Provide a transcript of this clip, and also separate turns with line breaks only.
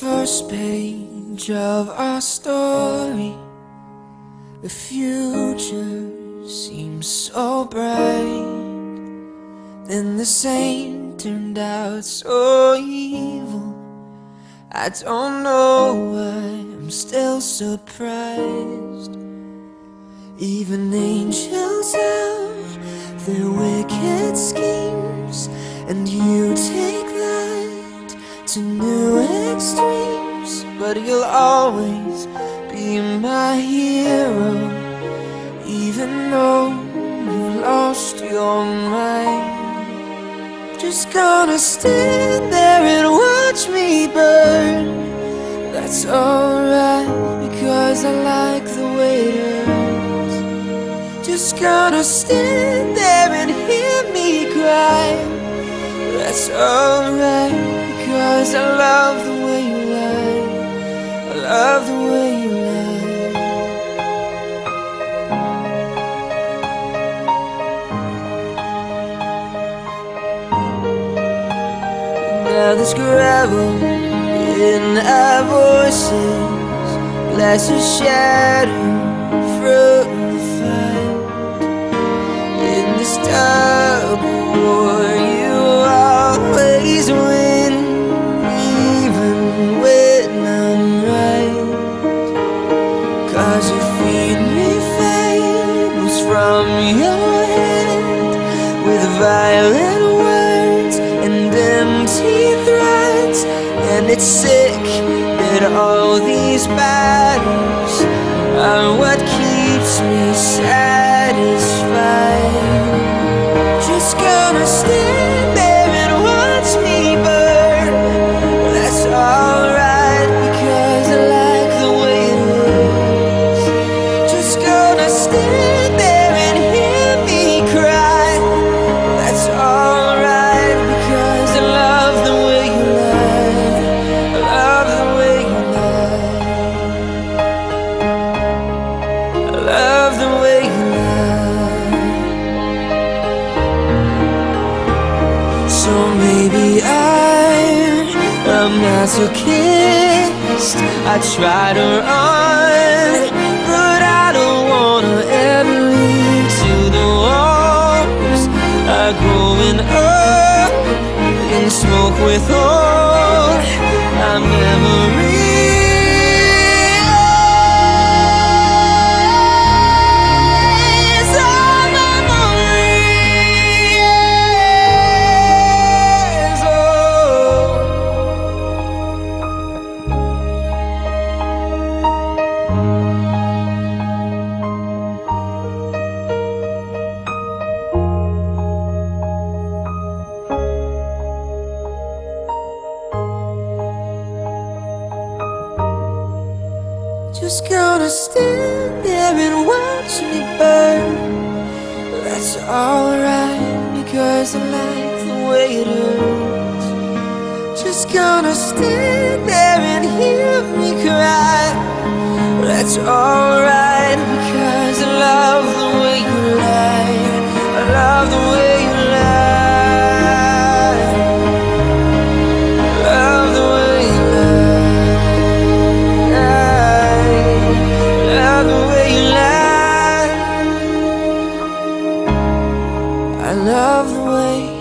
first page of our story, the future seems so bright. Then the same turned out so evil. I don't know why I'm still surprised. Even angels have their wicked schemes, and you take that to new extremes. But you'll always be my hero, even though you've lost your mind. Just gonna stand there and watch me burn. That's alright because I like the way it hurts. Just gonna stand there and hear me cry. That's alright because I love the way you lie. I love the way you lie. Now there's gravel in our voices, glass of from the fight. In this tug violent words and empty threats. And it's sick that all these battles a masochist. I try to run, but I don't wanna ever leave to the walls are going up in smoke with all our memories. Just gonna stand there and watch me burn. That's alright because I like the way it hurts. Just gonna stand there and hear me cry. That's alright lie.